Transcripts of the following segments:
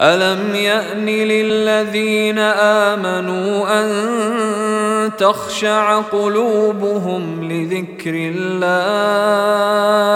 ألم يأن للذين آمنوا أن تخشع قلوبهم لذكر الله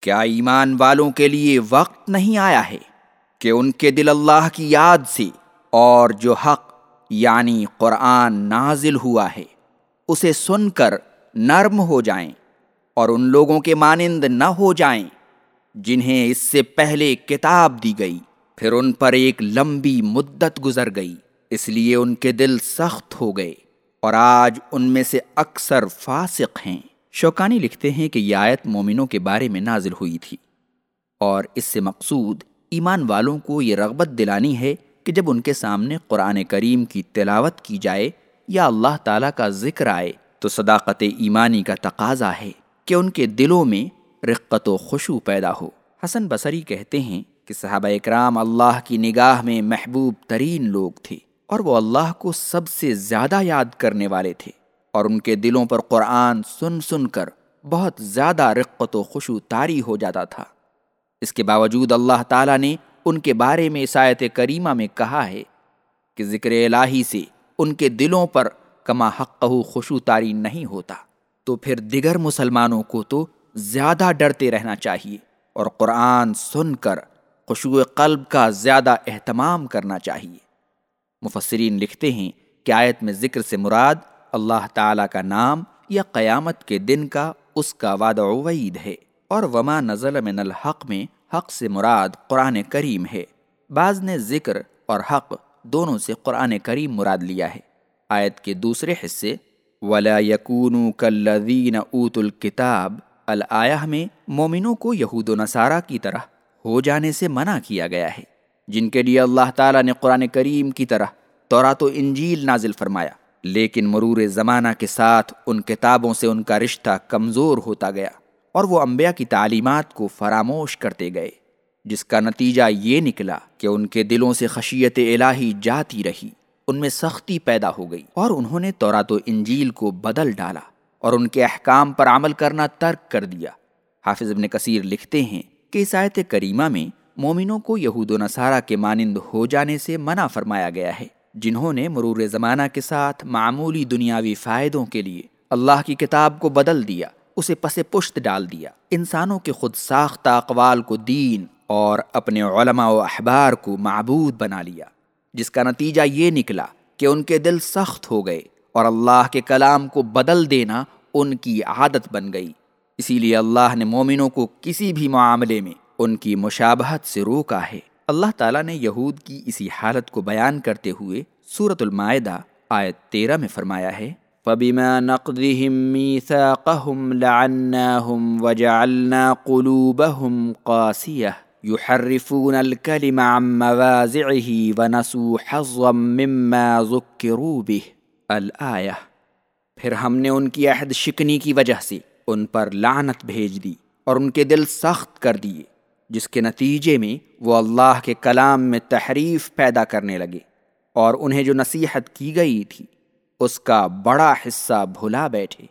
کیا ایمان والوں کے لیے وقت نہیں آیا ہے کہ ان کے دل اللہ کی یاد سے اور جو حق یعنی قرآن نازل ہوا ہے، اسے سن کر نرم ہو جائیں اور ان لوگوں کے مانند نہ ہو جائیں جنہیں اس سے پہلے کتاب دی گئی۔ پھر ان پر ایک لمبی مدت گزر گئی، اس لیے ان کے دل سخت ہو گئے اور آج ان میں سے اکثر فاسق ہیں۔ شوکانی لکھتے ہیں کہ یہ آیت مومنوں کے بارے میں نازل ہوئی تھی اور اس سے مقصود ایمان والوں کو یہ رغبت دلانی ہے کہ جب ان کے سامنے قرآن کریم کی تلاوت کی جائے یا اللہ تعالیٰ کا ذکر آئے تو صداقت ایمانی کا تقاضا ہے کہ ان کے دلوں میں رقت و خوشو پیدا ہو۔ حسن بصری کہتے ہیں کہ صحابہ اکرام اللہ کی نگاہ میں محبوب ترین لوگ تھے اور وہ اللہ کو سب سے زیادہ یاد کرنے والے تھے۔ اور ان کے دلوں پر قرآن سن سن کر بہت زیادہ رقت و خوشو تاری ہو جاتا تھا۔ اس کے باوجود اللہ تعالیٰ نے ان کے بارے میں عیسائیت کریمہ میں کہا ہے کہ ذکر الہی سے ان کے دلوں پر کما حق خوشو تاری نہیں ہوتا، تو پھر دیگر مسلمانوں کو تو زیادہ ڈرتے رہنا چاہیے اور قرآن سن کر خوشو قلب کا زیادہ اہتمام کرنا چاہیے۔ مفسرین لکھتے ہیں کہ آیت میں ذکر سے مراد اللہ تعالیٰ کا نام یا قیامت کے دن کا اس کا وعدہ وعید ہے اور وما نزل من الحق میں حق سے مراد قرآن کریم ہے۔ بعض نے ذکر اور حق دونوں سے قرآن کریم مراد لیا ہے۔ آیت کے دوسرے حصے، ولا یقون کلین اوت الکتاب الآیہ میں مومنوں کو یہود و نصارہ کی طرح ہو جانے سے منع کیا گیا ہے۔ جن کے لیے اللہ تعالیٰ نے قرآن کریم کی طرح تورات و انجیل نازل فرمایا۔ لیکن مرور زمانہ کے ساتھ ان کتابوں سے ان کا رشتہ کمزور ہوتا گیا اور وہ انبیاء کی تعلیمات کو فراموش کرتے گئے، جس کا نتیجہ یہ نکلا کہ ان کے دلوں سے خشیت الہی جاتی رہی، ان میں سختی پیدا ہو گئی اور انہوں نے تورات و انجیل کو بدل ڈالا اور ان کے احکام پر عمل کرنا ترک کر دیا۔ حافظ ابن کثیر لکھتے ہیں کہ آیت کریمہ میں مومنوں کو یہود و نصارہ کے مانند ہو جانے سے منع فرمایا گیا ہے۔ جنہوں نے مرور زمانہ کے ساتھ معمولی دنیاوی فائدوں کے لیے اللہ کی کتاب کو بدل دیا، اسے پس پشت ڈال دیا۔ انسانوں کے خود ساختہ اقوال کو دین اور اپنے علماء و احبار کو معبود بنا لیا، جس کا نتیجہ یہ نکلا کہ ان کے دل سخت ہو گئے اور اللہ کے کلام کو بدل دینا ان کی عادت بن گئی۔ اسی لیے اللہ نے مومنوں کو کسی بھی معاملے میں ان کی مشابہت سے روکا ہے۔ اللہ تعالیٰ نے یہود کی اسی حالت کو بیان کرتے ہوئے سورت المائدہ آیت تیرہ میں فرمایا ہے، فَبِمَا نَقْضِهِم مِّيثَاقَهُمْ لَعَنَّاهُمْ وَجَعَلْنَا قُلُوبَهُمْ قَاسِيَةً يُحَرِّفُونَ الْكَلِمَ عَن مَّوَاضِعِهِ وَنَسُوا حَظًّا مِّمَّا ذُكِّرُوا بِهِ۔ الآیہ پھر ہم نے ان کی عہد شکنی کی وجہ سے ان پر لعنت بھیج دی اور ان کے دل سخت کر دیے۔ جس کے نتیجے میں وہ اللہ کے کلام میں تحریف پیدا کرنے لگے اور انہیں جو نصیحت کی گئی تھی، اس کا بڑا حصہ بھلا بیٹھے۔